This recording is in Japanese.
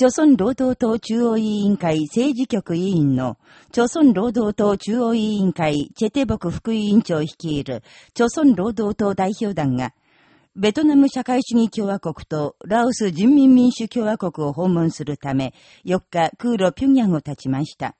朝鮮労働党中央委員会政治局委員の、朝鮮労働党中央委員会チェテボク副委員長率いる、朝鮮労働党代表団が、ベトナム社会主義共和国とラオス人民民主共和国を訪問するため、4日空路平壌を立ちました。